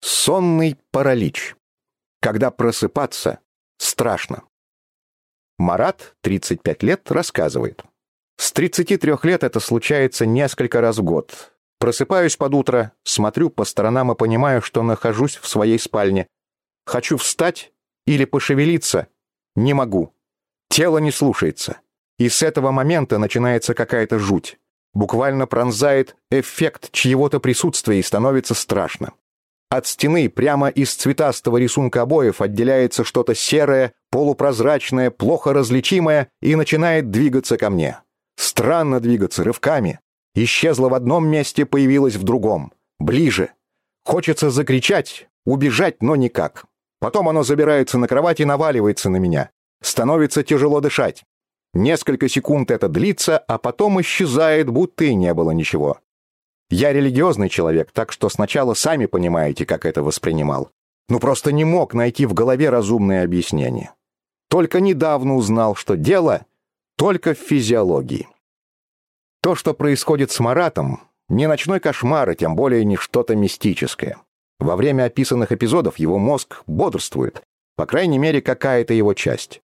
Сонный паралич. Когда просыпаться страшно. Марат, 35 лет, рассказывает. С 33 лет это случается несколько раз в год. Просыпаюсь под утро, смотрю по сторонам и понимаю, что нахожусь в своей спальне. Хочу встать или пошевелиться. Не могу. Тело не слушается. И с этого момента начинается какая-то жуть. Буквально пронзает эффект чьего-то присутствия и становится страшно. От стены прямо из цветастого рисунка обоев отделяется что-то серое, полупрозрачное, плохо различимое и начинает двигаться ко мне. Странно двигаться рывками. Исчезла в одном месте, появилась в другом. Ближе. Хочется закричать, убежать, но никак. Потом оно забирается на кровать и наваливается на меня. Становится тяжело дышать. Несколько секунд это длится, а потом исчезает, будто и не было ничего. Я религиозный человек, так что сначала сами понимаете, как это воспринимал. Ну просто не мог найти в голове разумное объяснение. Только недавно узнал, что дело только в физиологии. То, что происходит с Маратом, не ночной кошмар, и тем более не что-то мистическое. Во время описанных эпизодов его мозг бодрствует, по крайней мере, какая-то его часть.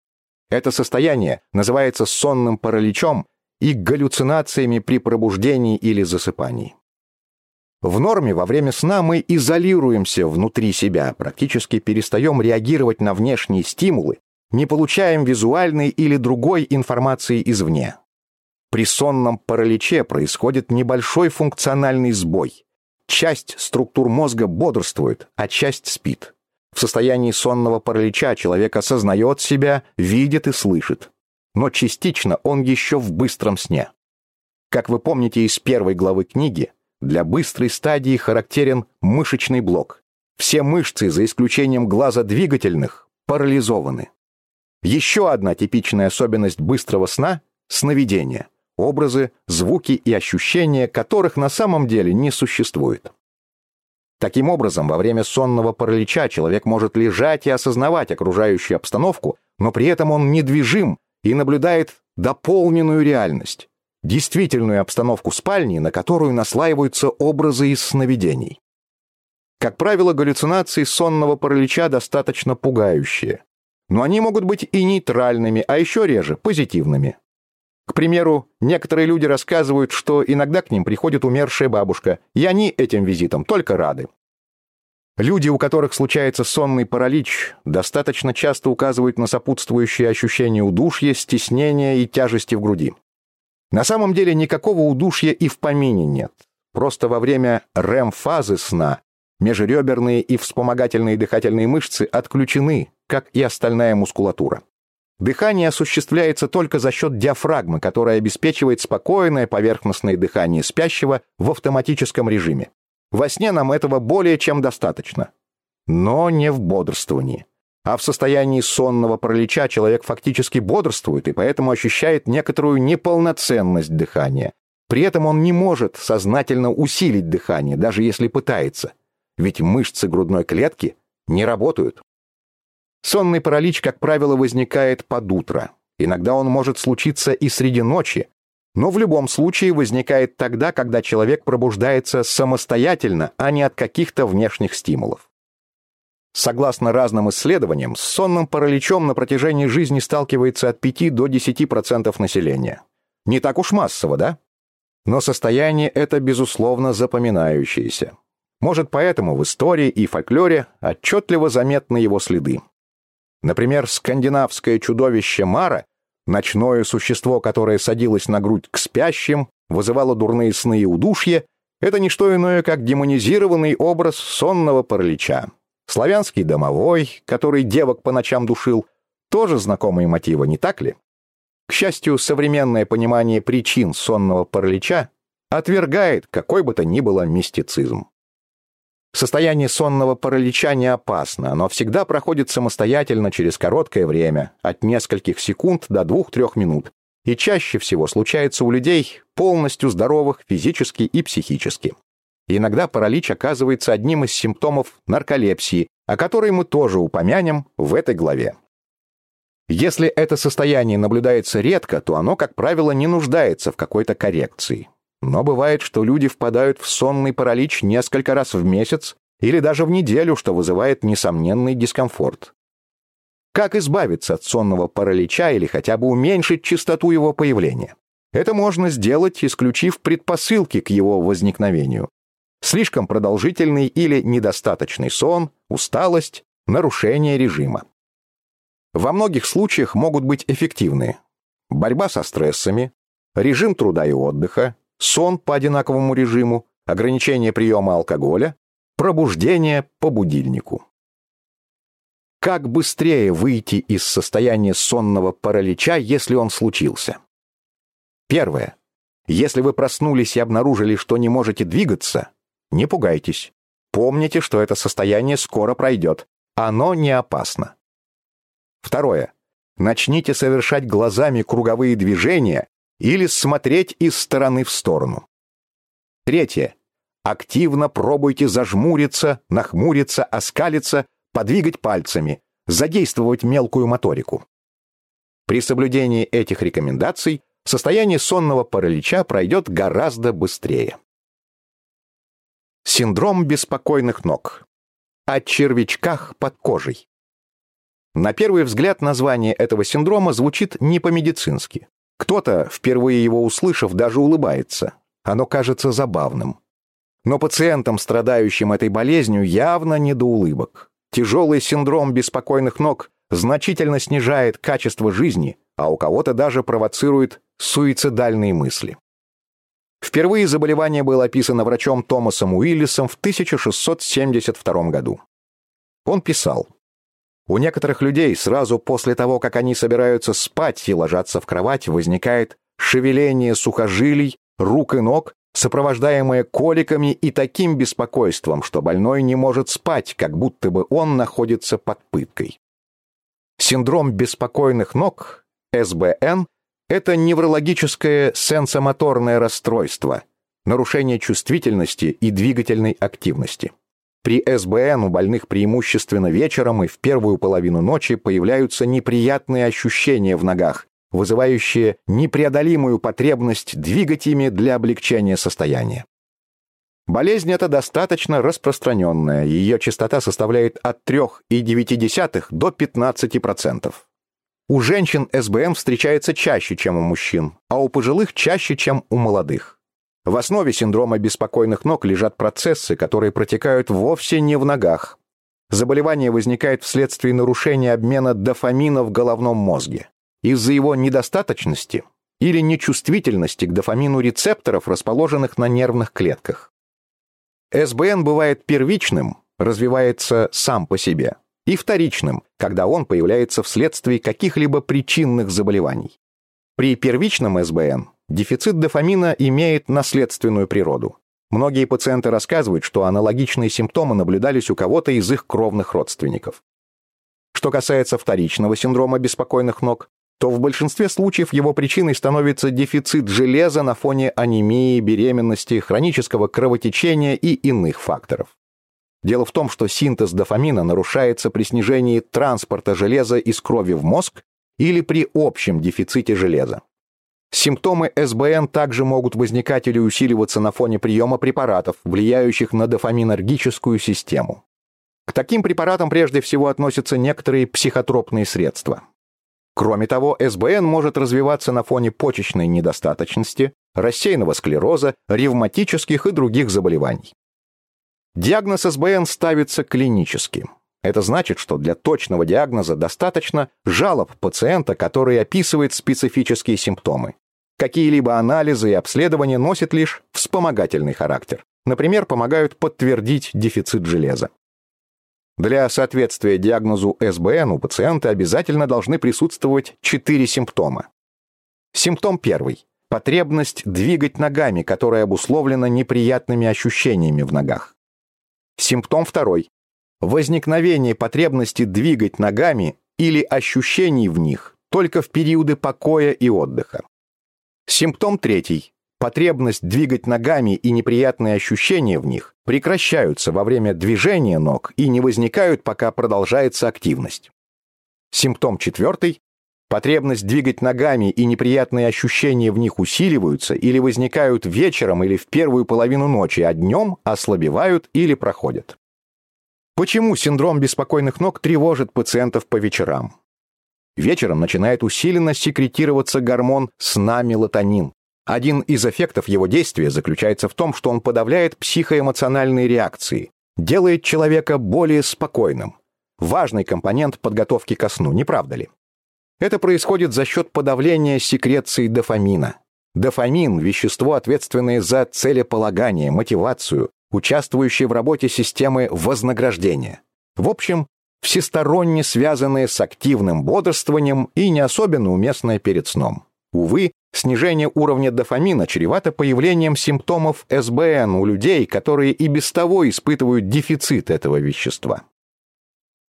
Это состояние называется сонным параличом и галлюцинациями при пробуждении или засыпании. В норме во время сна мы изолируемся внутри себя, практически перестаем реагировать на внешние стимулы, не получаем визуальной или другой информации извне. При сонном параличе происходит небольшой функциональный сбой. Часть структур мозга бодрствует, а часть спит. В состоянии сонного паралича человек осознает себя, видит и слышит. Но частично он еще в быстром сне. Как вы помните из первой главы книги, для быстрой стадии характерен мышечный блок. Все мышцы, за исключением глаза двигательных, парализованы. Еще одна типичная особенность быстрого сна – сновидение. Образы, звуки и ощущения, которых на самом деле не существует. Таким образом, во время сонного паралича человек может лежать и осознавать окружающую обстановку, но при этом он недвижим и наблюдает дополненную реальность действительную обстановку спальни, на которую наслаиваются образы из сновидений. Как правило, галлюцинации сонного паралича достаточно пугающие. Но они могут быть и нейтральными, а еще реже – позитивными. К примеру, некоторые люди рассказывают, что иногда к ним приходит умершая бабушка, и они этим визитом только рады. Люди, у которых случается сонный паралич, достаточно часто указывают на сопутствующие ощущения удушья, стеснения и тяжести в груди. На самом деле никакого удушья и в помине нет. Просто во время РЭМ-фазы сна межреберные и вспомогательные дыхательные мышцы отключены, как и остальная мускулатура. Дыхание осуществляется только за счет диафрагмы, которая обеспечивает спокойное поверхностное дыхание спящего в автоматическом режиме. Во сне нам этого более чем достаточно. Но не в бодрствовании. А в состоянии сонного паралича человек фактически бодрствует и поэтому ощущает некоторую неполноценность дыхания. При этом он не может сознательно усилить дыхание, даже если пытается. Ведь мышцы грудной клетки не работают. Сонный паралич, как правило, возникает под утро. Иногда он может случиться и среди ночи, но в любом случае возникает тогда, когда человек пробуждается самостоятельно, а не от каких-то внешних стимулов. Согласно разным исследованиям, с сонным параличом на протяжении жизни сталкивается от 5 до 10% населения. Не так уж массово, да? Но состояние это, безусловно, запоминающееся. Может, поэтому в истории и фольклоре отчетливо заметны его следы. Например, скандинавское чудовище Мара, ночное существо, которое садилось на грудь к спящим, вызывало дурные сны и удушье, это не что иное, как демонизированный образ сонного паралича. Славянский домовой, который девок по ночам душил, тоже знакомые мотивы, не так ли? К счастью, современное понимание причин сонного паралича отвергает какой бы то ни было мистицизм. Состояние сонного паралича не опасно, оно всегда проходит самостоятельно через короткое время, от нескольких секунд до двух-трех минут, и чаще всего случается у людей полностью здоровых физически и психически. Иногда паралич оказывается одним из симптомов нарколепсии, о которой мы тоже упомянем в этой главе. Если это состояние наблюдается редко, то оно, как правило, не нуждается в какой-то коррекции. Но бывает, что люди впадают в сонный паралич несколько раз в месяц, или даже в неделю, что вызывает несомненный дискомфорт. Как избавиться от сонного паралича или хотя бы уменьшить частоту его появления? Это можно сделать, исключив предпосылки к его возникновению. Слишком продолжительный или недостаточный сон, усталость, нарушение режима. Во многих случаях могут быть эффективны борьба со стрессами, режим труда и отдыха, сон по одинаковому режиму, ограничение приема алкоголя, пробуждение по будильнику. Как быстрее выйти из состояния сонного паралича, если он случился? Первое. Если вы проснулись и обнаружили, что не можете двигаться, не пугайтесь. Помните, что это состояние скоро пройдет. Оно не опасно. Второе. Начните совершать глазами круговые движения или смотреть из стороны в сторону. Третье. Активно пробуйте зажмуриться, нахмуриться, оскалиться, подвигать пальцами, задействовать мелкую моторику. При соблюдении этих рекомендаций состояние сонного паралича пройдет гораздо быстрее. Синдром беспокойных ног. О червячках под кожей. На первый взгляд название этого синдрома звучит не по-медицински. Кто-то, впервые его услышав, даже улыбается. Оно кажется забавным. Но пациентам, страдающим этой болезнью, явно не до улыбок. Тяжелый синдром беспокойных ног значительно снижает качество жизни, а у кого-то даже провоцирует суицидальные мысли. Впервые заболевание было описано врачом Томасом Уиллисом в 1672 году. Он писал, у некоторых людей сразу после того, как они собираются спать и ложатся в кровать, возникает шевеление сухожилий, рук и ног, сопровождаемое коликами и таким беспокойством, что больной не может спать, как будто бы он находится под пыткой. Синдром беспокойных ног, СБН, это неврологическое сенсомоторное расстройство, нарушение чувствительности и двигательной активности. При СБН у больных преимущественно вечером и в первую половину ночи появляются неприятные ощущения в ногах, вызывающие непреодолимую потребность двигать ими для облегчения состояния. Болезнь эта достаточно распространенная, ее частота составляет от 3,9 до 15%. У женщин СБН встречается чаще, чем у мужчин, а у пожилых чаще, чем у молодых. В основе синдрома беспокойных ног лежат процессы, которые протекают вовсе не в ногах. Заболевание возникает вследствие нарушения обмена дофамина в головном мозге. Из-за его недостаточности или нечувствительности к дофамину рецепторов, расположенных на нервных клетках. СБН бывает первичным, развивается сам по себе, и вторичным, когда он появляется вследствие каких-либо причинных заболеваний. При первичном СБН Дефицит дофамина имеет наследственную природу. Многие пациенты рассказывают, что аналогичные симптомы наблюдались у кого-то из их кровных родственников. Что касается вторичного синдрома беспокойных ног, то в большинстве случаев его причиной становится дефицит железа на фоне анемии, беременности, хронического кровотечения и иных факторов. Дело в том, что синтез дофамина нарушается при снижении транспорта железа из крови в мозг или при общем дефиците железа. Симптомы СБН также могут возникать или усиливаться на фоне приема препаратов, влияющих на дофаминергическую систему. К таким препаратам прежде всего относятся некоторые психотропные средства. Кроме того, СБН может развиваться на фоне почечной недостаточности, рассеянного склероза, ревматических и других заболеваний. Диагноз СБН ставится клинически. Это значит, что для точного диагноза достаточно жалоб пациента, который описывает специфические симптомы. Какие-либо анализы и обследования носят лишь вспомогательный характер. Например, помогают подтвердить дефицит железа. Для соответствия диагнозу СБН у пациента обязательно должны присутствовать четыре симптома. Симптом первый. Потребность двигать ногами, которая обусловлена неприятными ощущениями в ногах. Симптом второй. Возникновение потребности двигать ногами или ощущений в них только в периоды покоя и отдыха. Симптом третий. Потребность двигать ногами и неприятные ощущения в них прекращаются во время движения ног и не возникают, пока продолжается активность. Симптом четвертый. Потребность двигать ногами и неприятные ощущения в них усиливаются или возникают вечером или в первую половину ночи, а днем ослабевают или проходят. Почему синдром беспокойных ног тревожит пациентов по вечерам? Вечером начинает усиленно секретироваться гормон сна мелатонин. Один из эффектов его действия заключается в том, что он подавляет психоэмоциональные реакции, делает человека более спокойным. Важный компонент подготовки ко сну, не правда ли? Это происходит за счет подавления секреции дофамина. Дофамин – вещество, ответственное за целеполагание, мотивацию, участвующее в работе системы вознаграждения. В общем, всесторонне связанное с активным бодрствованием и не особенно уместное перед сном. Увы, снижение уровня дофамина чревато появлением симптомов СБН у людей, которые и без того испытывают дефицит этого вещества.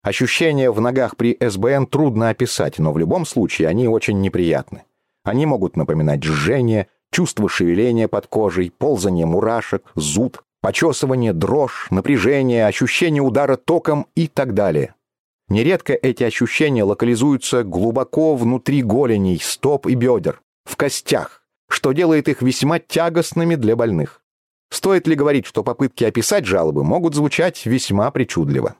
Ощущения в ногах при СБН трудно описать, но в любом случае они очень неприятны. Они могут напоминать жжение, чувство шевеления под кожей, ползание мурашек, зуд, почесывание, дрожь, напряжение, ощущение удара током и так далее. Нередко эти ощущения локализуются глубоко внутри голеней, стоп и бедер, в костях, что делает их весьма тягостными для больных. Стоит ли говорить, что попытки описать жалобы могут звучать весьма причудливо?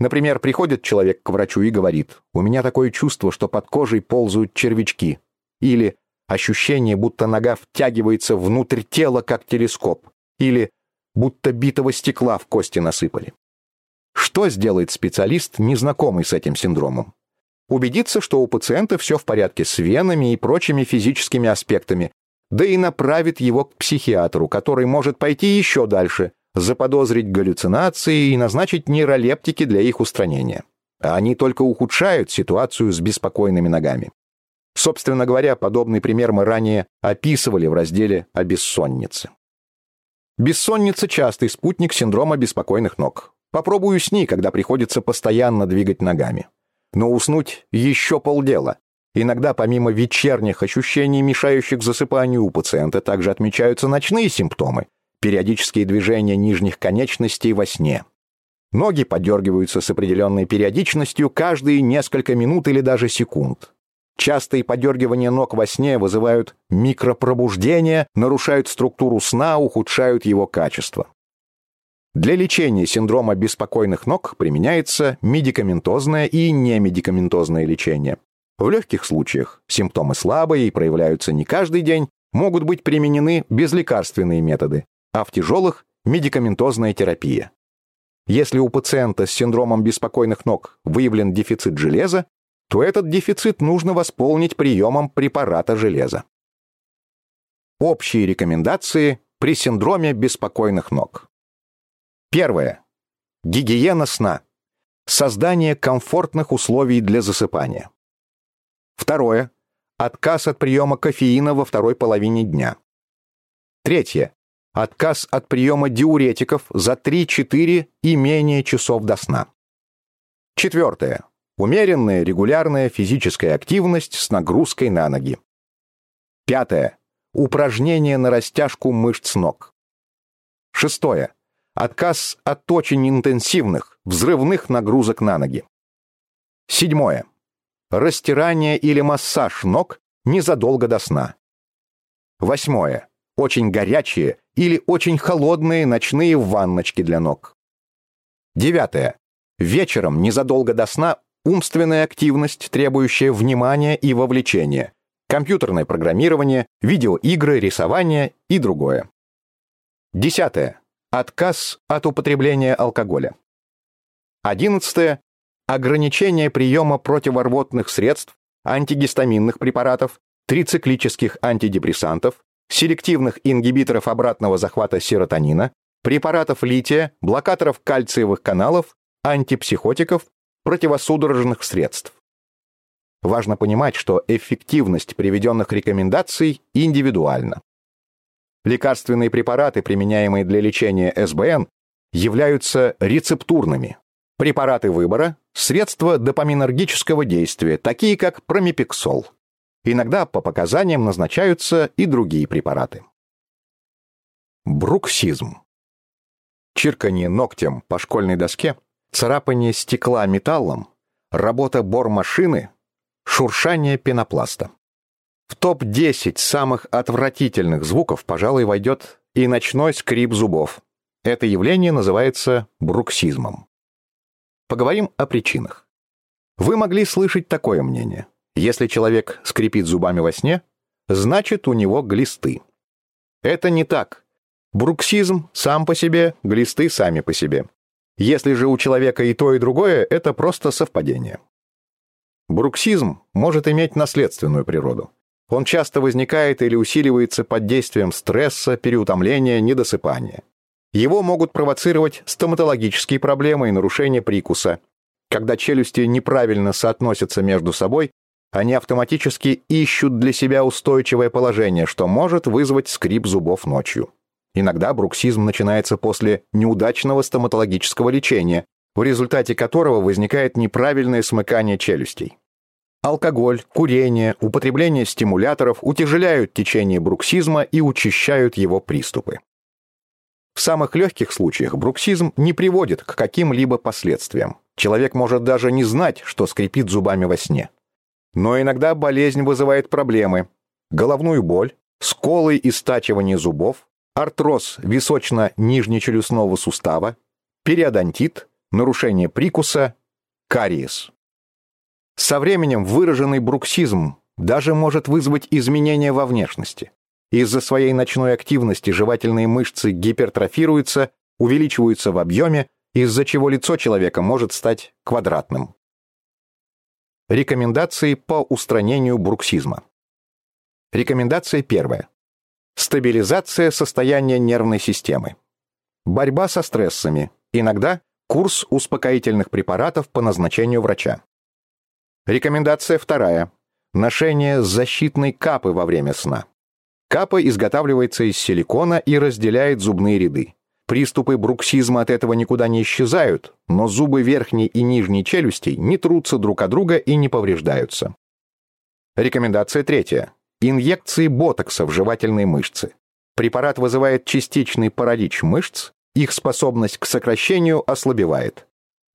Например, приходит человек к врачу и говорит, «У меня такое чувство, что под кожей ползают червячки». Или ощущение, будто нога втягивается внутрь тела, как телескоп. Или будто битого стекла в кости насыпали. Что сделает специалист, незнакомый с этим синдромом? Убедиться, что у пациента все в порядке с венами и прочими физическими аспектами, да и направит его к психиатру, который может пойти еще дальше, заподозрить галлюцинации и назначить нейролептики для их устранения. Они только ухудшают ситуацию с беспокойными ногами. Собственно говоря, подобный пример мы ранее описывали в разделе о бессоннице. Бессонница – частый спутник синдрома беспокойных ног. Попробуй усни, когда приходится постоянно двигать ногами. Но уснуть еще полдела. Иногда помимо вечерних ощущений, мешающих засыпанию, у пациента также отмечаются ночные симптомы – периодические движения нижних конечностей во сне. Ноги подергиваются с определенной периодичностью каждые несколько минут или даже секунд. Частые подергивания ног во сне вызывают микропробуждение, нарушают структуру сна, ухудшают его качество. Для лечения синдрома беспокойных ног применяется медикаментозное и немедикаментозное лечение. В легких случаях симптомы слабые и проявляются не каждый день, могут быть применены безлекарственные методы, а в тяжелых – медикаментозная терапия. Если у пациента с синдромом беспокойных ног выявлен дефицит железа, то этот дефицит нужно восполнить приемом препарата железа. Общие рекомендации при синдроме беспокойных ног. Первое. Гигиена сна. Создание комфортных условий для засыпания. Второе. Отказ от приема кофеина во второй половине дня. Третье. Отказ от приема диуретиков за 3-4 и менее часов до сна. Четвертое. Умеренная регулярная физическая активность с нагрузкой на ноги. Пятое. Упражнения на растяжку мышц ног. Шестое. Отказ от очень интенсивных, взрывных нагрузок на ноги. Седьмое. Растирание или массаж ног незадолго до сна. Восьмое. Очень горячие или очень холодные ночные ванночки для ног. Девятое. Вечером, незадолго до сна, умственная активность, требующая внимания и вовлечения, компьютерное программирование, видеоигры, рисование и другое. Десятое. Отказ от употребления алкоголя. Одиннадцатое. Ограничение приема противорвотных средств, антигистаминных препаратов, трициклических антидепрессантов, селективных ингибиторов обратного захвата серотонина, препаратов лития, блокаторов кальциевых каналов, антипсихотиков, противосудорожных средств. Важно понимать, что эффективность приведенных рекомендаций индивидуальна. Лекарственные препараты, применяемые для лечения СБН, являются рецептурными. Препараты выбора – средства допаминергического действия, такие как промипексол. Иногда по показаниям назначаются и другие препараты. Бруксизм. Чирканье ногтем по школьной доске, царапание стекла металлом, работа бормашины, шуршание пенопласта. В топ-10 самых отвратительных звуков, пожалуй, войдет и ночной скрип зубов. Это явление называется бруксизмом. Поговорим о причинах. Вы могли слышать такое мнение. Если человек скрипит зубами во сне, значит у него глисты. Это не так. Бруксизм сам по себе, глисты сами по себе. Если же у человека и то, и другое, это просто совпадение. Бруксизм может иметь наследственную природу. Он часто возникает или усиливается под действием стресса, переутомления, недосыпания. Его могут провоцировать стоматологические проблемы и нарушение прикуса. Когда челюсти неправильно соотносятся между собой, они автоматически ищут для себя устойчивое положение, что может вызвать скрип зубов ночью. Иногда бруксизм начинается после неудачного стоматологического лечения, в результате которого возникает неправильное смыкание челюстей. Алкоголь, курение, употребление стимуляторов утяжеляют течение бруксизма и учащают его приступы. В самых легких случаях бруксизм не приводит к каким-либо последствиям. Человек может даже не знать, что скрипит зубами во сне. Но иногда болезнь вызывает проблемы. Головную боль, сколы и стачивание зубов, артроз височно-нижнечелюстного сустава, периодонтит, нарушение прикуса, кариес. Со временем выраженный бруксизм даже может вызвать изменения во внешности. Из-за своей ночной активности жевательные мышцы гипертрофируются, увеличиваются в объеме, из-за чего лицо человека может стать квадратным. Рекомендации по устранению бруксизма. Рекомендация первая. Стабилизация состояния нервной системы. Борьба со стрессами. Иногда курс успокоительных препаратов по назначению врача. Рекомендация вторая. Ношение защитной капы во время сна. Капа изготавливается из силикона и разделяет зубные ряды. Приступы бруксизма от этого никуда не исчезают, но зубы верхней и нижней челюстей не трутся друг от друга и не повреждаются. Рекомендация третья. Инъекции ботокса в жевательные мышцы. Препарат вызывает частичный паралич мышц, их способность к сокращению ослабевает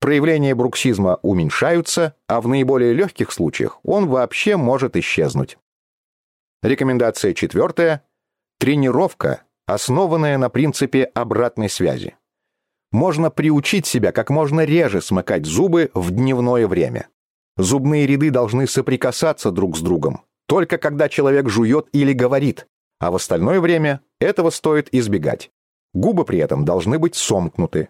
проявления бруксизма уменьшаются, а в наиболее легких случаях он вообще может исчезнуть. Рекомендация четвертая – тренировка, основанная на принципе обратной связи. Можно приучить себя как можно реже смыкать зубы в дневное время. Зубные ряды должны соприкасаться друг с другом, только когда человек жует или говорит, а в остальное время этого стоит избегать. Губы при этом должны быть сомкнуты,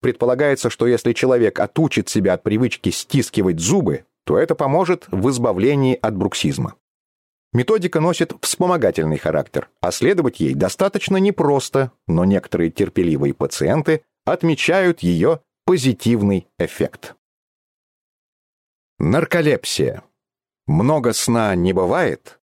Предполагается, что если человек отучит себя от привычки стискивать зубы, то это поможет в избавлении от бруксизма. Методика носит вспомогательный характер, а следовать ей достаточно непросто, но некоторые терпеливые пациенты отмечают ее позитивный эффект. Нарколепсия. Много сна не бывает?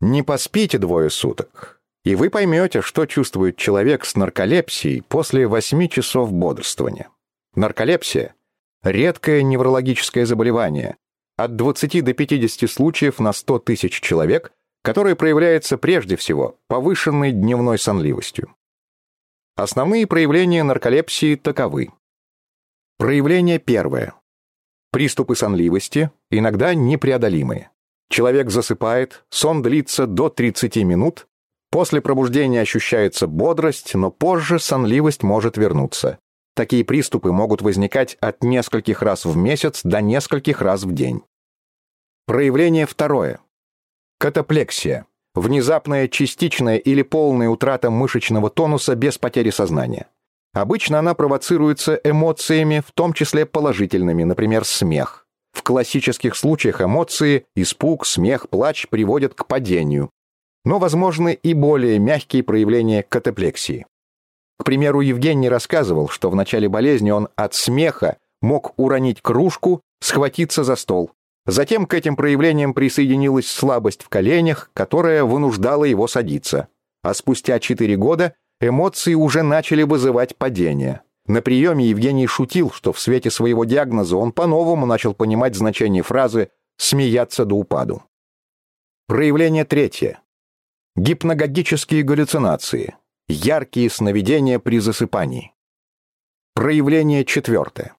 Не поспите двое суток, и вы поймете, что чувствует человек с нарколепсией после 8 часов бодрствования. Нарколепсия – редкое неврологическое заболевание, от 20 до 50 случаев на 100 тысяч человек, которое проявляется прежде всего повышенной дневной сонливостью. Основные проявления нарколепсии таковы. Проявление первое. Приступы сонливости, иногда непреодолимые. Человек засыпает, сон длится до 30 минут, После пробуждения ощущается бодрость, но позже сонливость может вернуться. Такие приступы могут возникать от нескольких раз в месяц до нескольких раз в день. Проявление второе. Катаплексия. Внезапная частичная или полная утрата мышечного тонуса без потери сознания. Обычно она провоцируется эмоциями, в том числе положительными, например, смех. В классических случаях эмоции, испуг, смех, плач приводят к падению, но возможны и более мягкие проявления катаплексии. К примеру, Евгений рассказывал, что в начале болезни он от смеха мог уронить кружку, схватиться за стол. Затем к этим проявлениям присоединилась слабость в коленях, которая вынуждала его садиться. А спустя 4 года эмоции уже начали вызывать падение. На приеме Евгений шутил, что в свете своего диагноза он по-новому начал понимать значение фразы «смеяться до упаду». Проявление третье. Гипногогические галлюцинации. Яркие сновидения при засыпании. Проявление четвертое.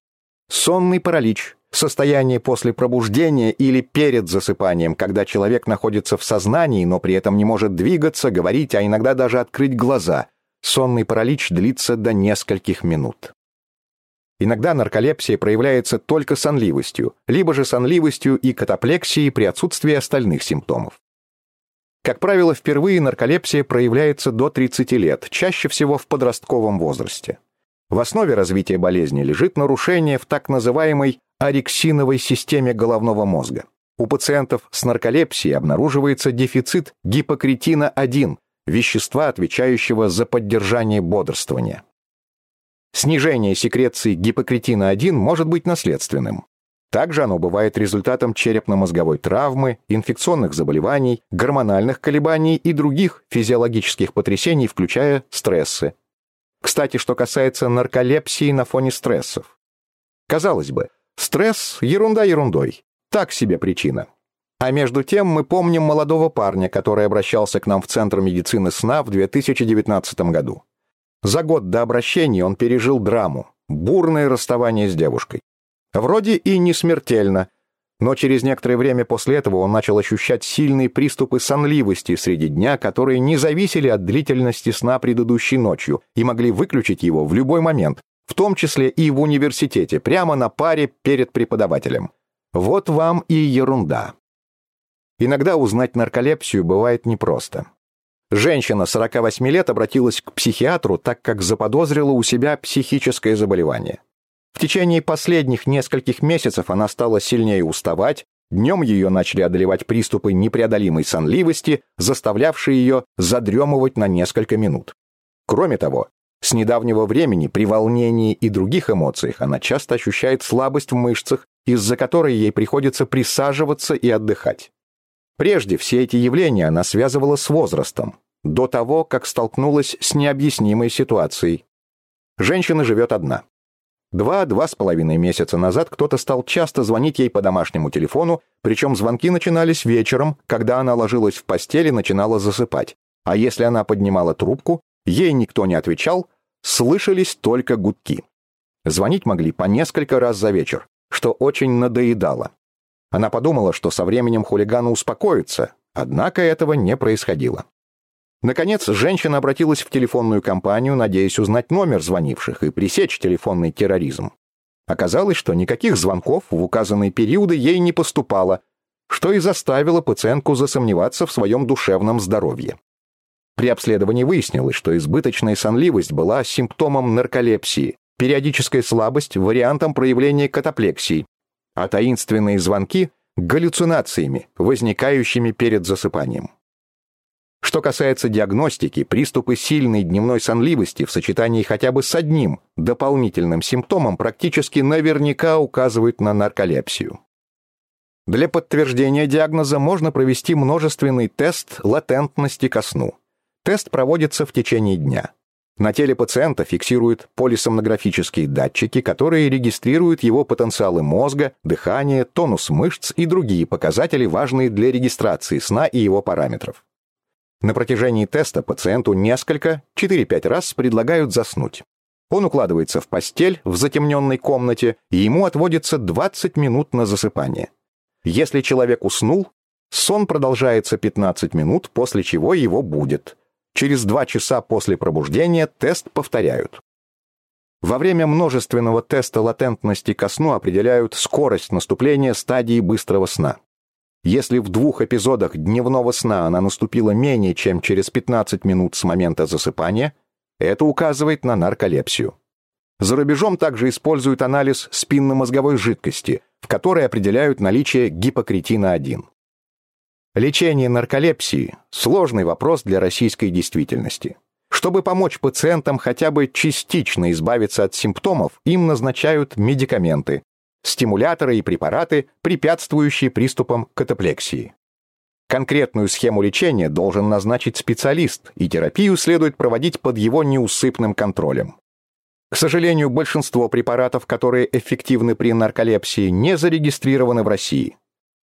Сонный паралич. Состояние после пробуждения или перед засыпанием, когда человек находится в сознании, но при этом не может двигаться, говорить, а иногда даже открыть глаза. Сонный паралич длится до нескольких минут. Иногда нарколепсия проявляется только сонливостью, либо же сонливостью и катаплексией при отсутствии остальных симптомов. Как правило, впервые нарколепсия проявляется до 30 лет, чаще всего в подростковом возрасте. В основе развития болезни лежит нарушение в так называемой орексиновой системе головного мозга. У пациентов с нарколепсией обнаруживается дефицит гипокретина-1, вещества, отвечающего за поддержание бодрствования. Снижение секреции гипокретина-1 может быть наследственным. Также оно бывает результатом черепно-мозговой травмы, инфекционных заболеваний, гормональных колебаний и других физиологических потрясений, включая стрессы. Кстати, что касается нарколепсии на фоне стрессов. Казалось бы, стресс – ерунда ерундой. Так себе причина. А между тем мы помним молодого парня, который обращался к нам в Центр медицины сна в 2019 году. За год до обращения он пережил драму, бурное расставание с девушкой. Вроде и не смертельно, но через некоторое время после этого он начал ощущать сильные приступы сонливости среди дня, которые не зависели от длительности сна предыдущей ночью и могли выключить его в любой момент, в том числе и в университете, прямо на паре перед преподавателем. Вот вам и ерунда. Иногда узнать нарколепсию бывает непросто. Женщина 48 лет обратилась к психиатру, так как заподозрила у себя психическое заболевание. В течение последних нескольких месяцев она стала сильнее уставать, днем ее начали одолевать приступы непреодолимой сонливости, заставлявшие ее задремывать на несколько минут. Кроме того, с недавнего времени при волнении и других эмоциях она часто ощущает слабость в мышцах, из-за которой ей приходится присаживаться и отдыхать. Прежде все эти явления она связывала с возрастом, до того, как столкнулась с необъяснимой ситуацией. Женщина живет одна. Два-два с половиной месяца назад кто-то стал часто звонить ей по домашнему телефону, причем звонки начинались вечером, когда она ложилась в постели и начинала засыпать. А если она поднимала трубку, ей никто не отвечал, слышались только гудки. Звонить могли по несколько раз за вечер, что очень надоедало. Она подумала, что со временем хулиганы успокоятся, однако этого не происходило. Наконец, женщина обратилась в телефонную компанию, надеясь узнать номер звонивших и пресечь телефонный терроризм. Оказалось, что никаких звонков в указанные периоды ей не поступало, что и заставило пациентку засомневаться в своем душевном здоровье. При обследовании выяснилось, что избыточная сонливость была симптомом нарколепсии, периодическая слабость – вариантом проявления катаплексии, а таинственные звонки — галлюцинациями, возникающими перед засыпанием. Что касается диагностики, приступы сильной дневной сонливости в сочетании хотя бы с одним дополнительным симптомом практически наверняка указывают на нарколепсию. Для подтверждения диагноза можно провести множественный тест латентности ко сну. Тест проводится в течение дня. На теле пациента фиксируют полисомнографические датчики, которые регистрируют его потенциалы мозга, дыхание, тонус мышц и другие показатели, важные для регистрации сна и его параметров. На протяжении теста пациенту несколько, 4-5 раз предлагают заснуть. Он укладывается в постель в затемненной комнате, и ему отводится 20 минут на засыпание. Если человек уснул, сон продолжается 15 минут, после чего его будет – Через два часа после пробуждения тест повторяют. Во время множественного теста латентности ко сну определяют скорость наступления стадии быстрого сна. Если в двух эпизодах дневного сна она наступила менее чем через 15 минут с момента засыпания, это указывает на нарколепсию. За рубежом также используют анализ спинномозговой жидкости, в которой определяют наличие гипокретина-1. Лечение нарколепсии – сложный вопрос для российской действительности. Чтобы помочь пациентам хотя бы частично избавиться от симптомов, им назначают медикаменты, стимуляторы и препараты, препятствующие приступам катаплексии. Конкретную схему лечения должен назначить специалист, и терапию следует проводить под его неусыпным контролем. К сожалению, большинство препаратов, которые эффективны при нарколепсии, не зарегистрированы в России.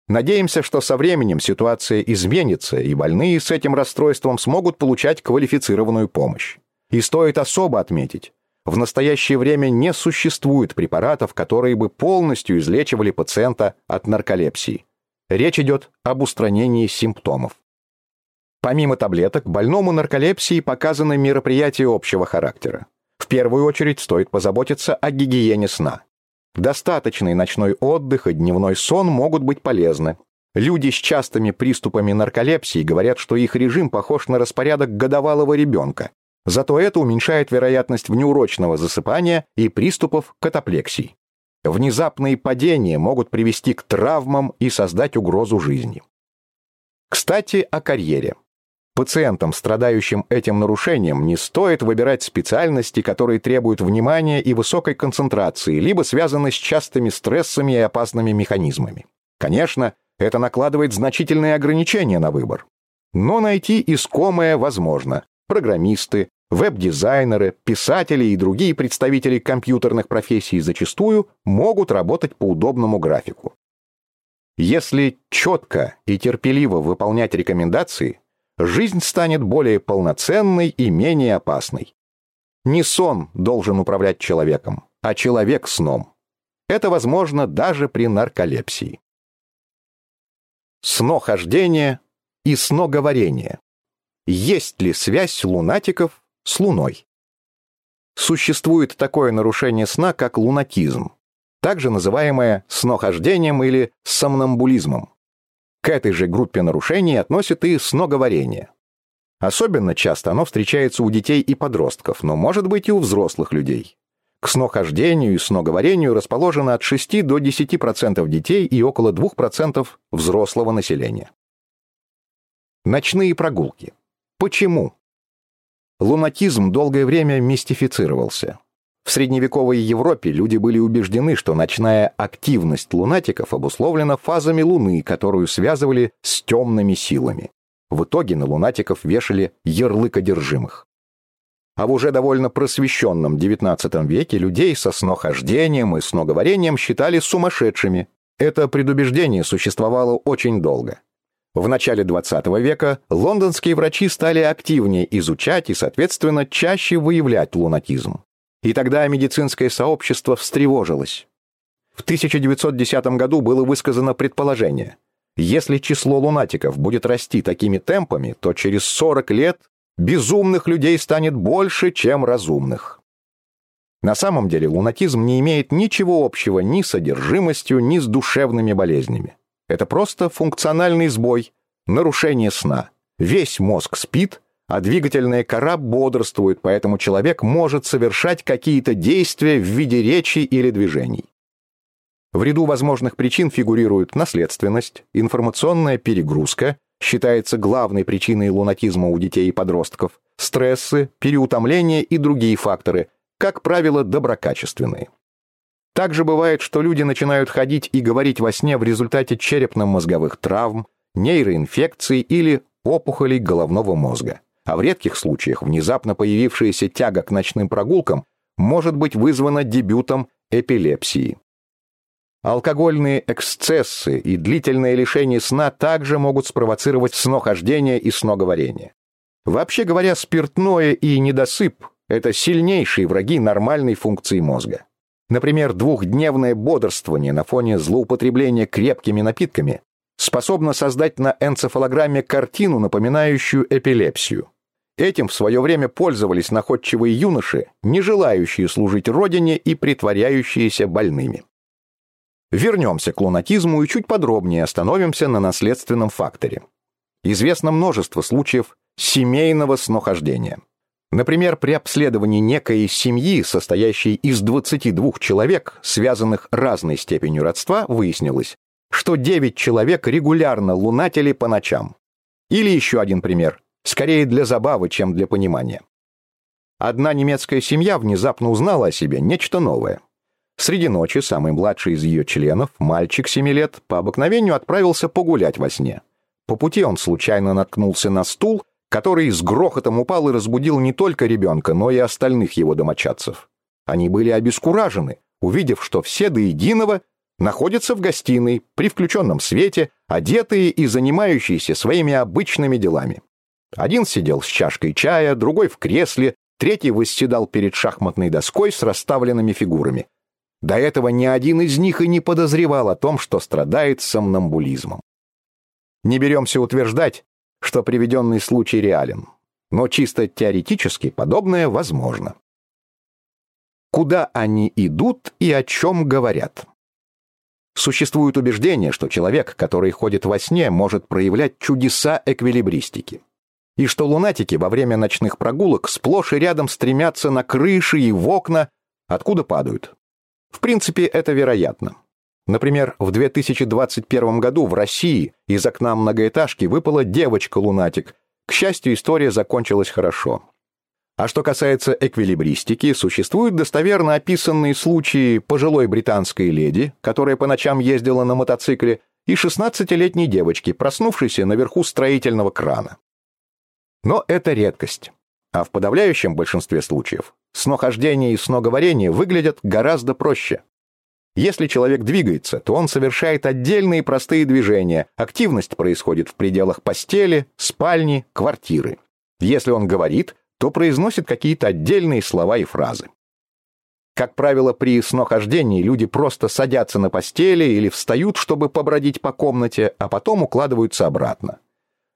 Надеемся, что со временем ситуация изменится, и больные с этим расстройством смогут получать квалифицированную помощь. И стоит особо отметить, в настоящее время не существует препаратов, которые бы полностью излечивали пациента от нарколепсии. Речь идет об устранении симптомов. Помимо таблеток, больному нарколепсии показаны мероприятия общего характера. В первую очередь стоит позаботиться о гигиене сна. Достаточный ночной отдых и дневной сон могут быть полезны. Люди с частыми приступами нарколепсии говорят, что их режим похож на распорядок годовалого ребенка. Зато это уменьшает вероятность внеурочного засыпания и приступов катаплексии. Внезапные падения могут привести к травмам и создать угрозу жизни. Кстати, о карьере. Пациентам, страдающим этим нарушением, не стоит выбирать специальности, которые требуют внимания и высокой концентрации, либо связаны с частыми стрессами и опасными механизмами. Конечно, это накладывает значительные ограничения на выбор. Но найти искомое возможно. Программисты, веб-дизайнеры, писатели и другие представители компьютерных профессий зачастую могут работать по удобному графику. Если четко и терпеливо выполнять рекомендации, жизнь станет более полноценной и менее опасной. Не сон должен управлять человеком, а человек сном. Это возможно даже при нарколепсии. Снохождение и сноговорение. Есть ли связь лунатиков с Луной? Существует такое нарушение сна, как лунатизм, также называемое снохождением или сомнамбулизмом. К этой же группе нарушений относят и сноговорение. Особенно часто оно встречается у детей и подростков, но может быть и у взрослых людей. К снохождению и сноговорению расположено от 6 до 10% детей и около 2% взрослого населения. Ночные прогулки. Почему? Лунатизм долгое время мистифицировался. В средневековой Европе люди были убеждены, что ночная активность лунатиков обусловлена фазами Луны, которую связывали с темными силами. В итоге на лунатиков вешали ярлык одержимых. А в уже довольно просвещенном XIX веке людей со снохождением и сноговорением считали сумасшедшими. Это предубеждение существовало очень долго. В начале XX века лондонские врачи стали активнее изучать и, соответственно, чаще выявлять лунатизм. И тогда медицинское сообщество встревожилось. В 1910 году было высказано предположение, если число лунатиков будет расти такими темпами, то через 40 лет безумных людей станет больше, чем разумных. На самом деле лунатизм не имеет ничего общего ни с содержимостью, ни с душевными болезнями. Это просто функциональный сбой, нарушение сна. Весь мозг спит, а двигательная кора бодрствует, поэтому человек может совершать какие-то действия в виде речи или движений. В ряду возможных причин фигурируют наследственность, информационная перегрузка, считается главной причиной лунатизма у детей и подростков, стрессы, переутомление и другие факторы, как правило, доброкачественные. Также бывает, что люди начинают ходить и говорить во сне в результате черепно-мозговых травм, нейроинфекций или опухолей головного мозга а в редких случаях внезапно появившаяся тяга к ночным прогулкам может быть вызвана дебютом эпилепсии. Алкогольные эксцессы и длительное лишение сна также могут спровоцировать снохождение и сноговорение. Вообще говоря, спиртное и недосып – это сильнейшие враги нормальной функции мозга. Например, двухдневное бодрствование на фоне злоупотребления крепкими напитками способно создать на энцефалограмме картину, напоминающую эпилепсию. Этим в свое время пользовались находчивые юноши, не желающие служить родине и притворяющиеся больными. Вернемся к лунатизму и чуть подробнее остановимся на наследственном факторе. Известно множество случаев семейного снохождения. Например, при обследовании некой семьи, состоящей из 22 человек, связанных разной степенью родства, выяснилось, что 9 человек регулярно лунатили по ночам. Или еще один пример. Скорее для забавы, чем для понимания. Одна немецкая семья внезапно узнала о себе нечто новое. Среди ночи самый младший из ее членов, мальчик 7 лет, по обыкновению отправился погулять во сне. По пути он случайно наткнулся на стул, который с грохотом упал и разбудил не только ребенка, но и остальных его домочадцев. Они были обескуражены, увидев, что все до единого находятся в гостиной при включенном свете, одетые и занимающиеся своими обычными делами. Один сидел с чашкой чая, другой в кресле, третий восседал перед шахматной доской с расставленными фигурами. До этого ни один из них и не подозревал о том, что страдает сомнамбулизмом. Не беремся утверждать, что приведенный случай реален, но чисто теоретически подобное возможно. куда они идут и о чем говорят. Существует убеждение, что человек, который ходит во сне, может проявлять чудеса эквилибристики. И что лунатики во время ночных прогулок сплошь и рядом стремятся на крыши и в окна, откуда падают. В принципе, это вероятно. Например, в 2021 году в России из окна многоэтажки выпала девочка-лунатик. К счастью, история закончилась хорошо. А что касается эквилибристики, существуют достоверно описанные случаи пожилой британской леди, которая по ночам ездила на мотоцикле, и 16-летней девочки, проснувшейся наверху строительного крана. Но это редкость. А в подавляющем большинстве случаев снохождение и сноговорение выглядят гораздо проще. Если человек двигается, то он совершает отдельные простые движения. Активность происходит в пределах постели, спальни, квартиры. Если он говорит, то произносит какие-то отдельные слова и фразы. Как правило, при снохождении люди просто садятся на постели или встают, чтобы побродить по комнате, а потом укладываются обратно.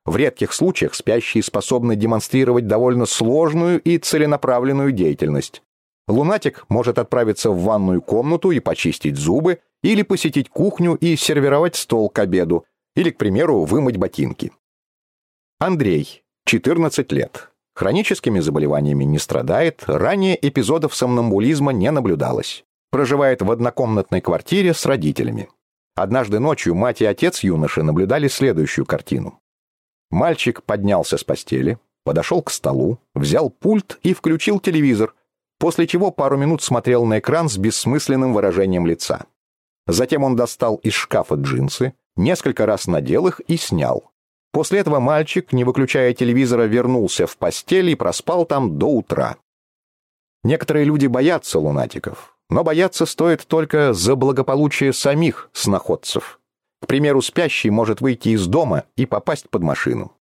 В редких случаях спящие способны демонстрировать довольно сложную и целенаправленную деятельность. Лунатик может отправиться в ванную комнату и почистить зубы, или посетить кухню и сервировать стол к обеду, или, к примеру, вымыть ботинки. Андрей, 14 лет. Хроническими заболеваниями не страдает, ранее эпизодов сомнамбулизма не наблюдалось. Проживает в однокомнатной квартире с родителями. Однажды ночью мать и отец юноши наблюдали следующую картину. Мальчик поднялся с постели, подошел к столу, взял пульт и включил телевизор, после чего пару минут смотрел на экран с бессмысленным выражением лица. Затем он достал из шкафа джинсы, несколько раз надел их и снял. После этого мальчик, не выключая телевизора, вернулся в постель и проспал там до утра. Некоторые люди боятся лунатиков, но бояться стоит только за благополучие самих сноходцев. К примеру, спящий может выйти из дома и попасть под машину.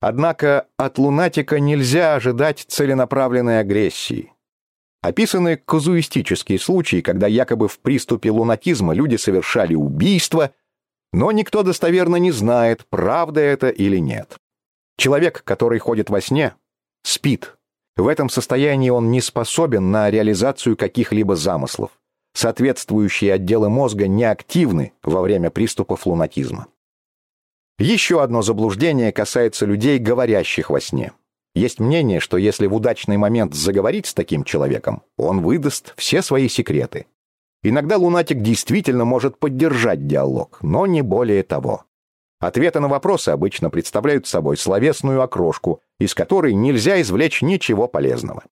Однако от лунатика нельзя ожидать целенаправленной агрессии. Описаны казуистические случаи, когда якобы в приступе лунатизма люди совершали убийство, но никто достоверно не знает, правда это или нет. Человек, который ходит во сне, спит. В этом состоянии он не способен на реализацию каких-либо замыслов. Соответствующие отделы мозга неактивны во время приступов лунатизма. Еще одно заблуждение касается людей, говорящих во сне. Есть мнение, что если в удачный момент заговорить с таким человеком, он выдаст все свои секреты. Иногда лунатик действительно может поддержать диалог, но не более того. Ответы на вопросы обычно представляют собой словесную окрошку, из которой нельзя извлечь ничего полезного.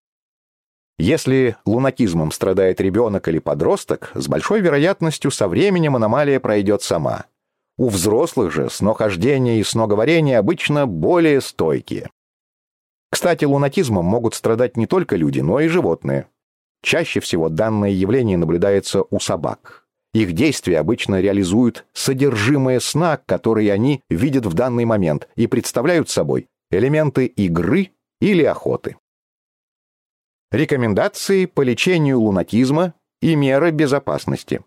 Если лунатизмом страдает ребенок или подросток, с большой вероятностью со временем аномалия пройдет сама. У взрослых же снохождение и сноговорение обычно более стойкие. Кстати, лунатизмом могут страдать не только люди, но и животные. Чаще всего данное явление наблюдается у собак. Их действия обычно реализуют содержимое сна, которые они видят в данный момент, и представляют собой элементы игры или охоты. Рекомендации по лечению лунатизма и меры безопасности.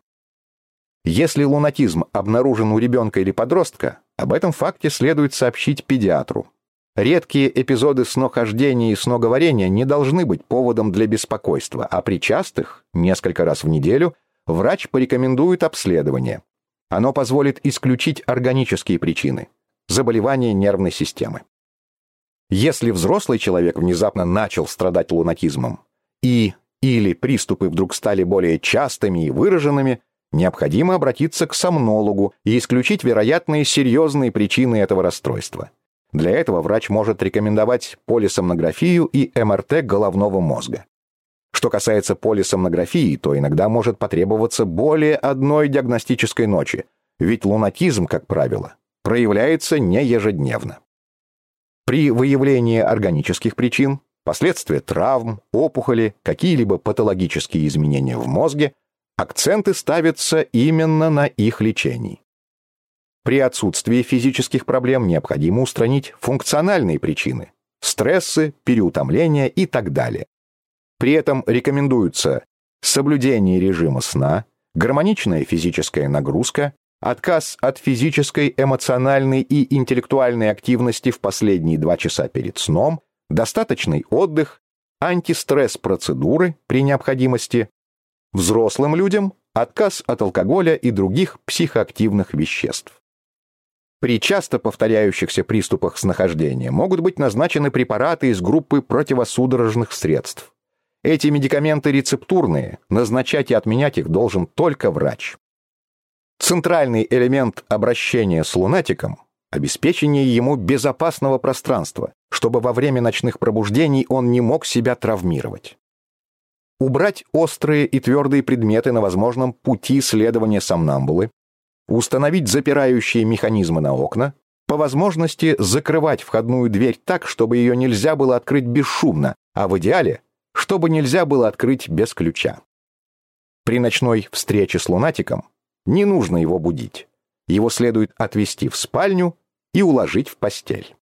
Если лунатизм обнаружен у ребенка или подростка, об этом факте следует сообщить педиатру. Редкие эпизоды снохождения и сноговорения не должны быть поводом для беспокойства, а при частых, несколько раз в неделю, врач порекомендует обследование. Оно позволит исключить органические причины – заболевания нервной системы. Если взрослый человек внезапно начал страдать лунатизмом и или приступы вдруг стали более частыми и выраженными, необходимо обратиться к сомнологу и исключить вероятные серьезные причины этого расстройства. Для этого врач может рекомендовать полисомнографию и МРТ головного мозга. Что касается полисомнографии, то иногда может потребоваться более одной диагностической ночи, ведь лунатизм, как правило, проявляется не ежедневно. При выявлении органических причин, последствия травм, опухоли, какие-либо патологические изменения в мозге, акценты ставятся именно на их лечении. При отсутствии физических проблем необходимо устранить функциональные причины – стрессы, переутомление и так далее. При этом рекомендуются соблюдение режима сна, гармоничная физическая нагрузка, отказ от физической, эмоциональной и интеллектуальной активности в последние два часа перед сном, достаточный отдых, антистресс-процедуры при необходимости, взрослым людям отказ от алкоголя и других психоактивных веществ. При часто повторяющихся приступах снахождения могут быть назначены препараты из группы противосудорожных средств. Эти медикаменты рецептурные, назначать и отменять их должен только врач. Центральный элемент обращения с лунатиком – обеспечение ему безопасного пространства, чтобы во время ночных пробуждений он не мог себя травмировать. Убрать острые и твердые предметы на возможном пути следования сомнамбулы, установить запирающие механизмы на окна, по возможности закрывать входную дверь так, чтобы ее нельзя было открыть бесшумно, а в идеале, чтобы нельзя было открыть без ключа. При ночной встрече с лунатиком не нужно его будить. Его следует отвести в спальню и уложить в постель.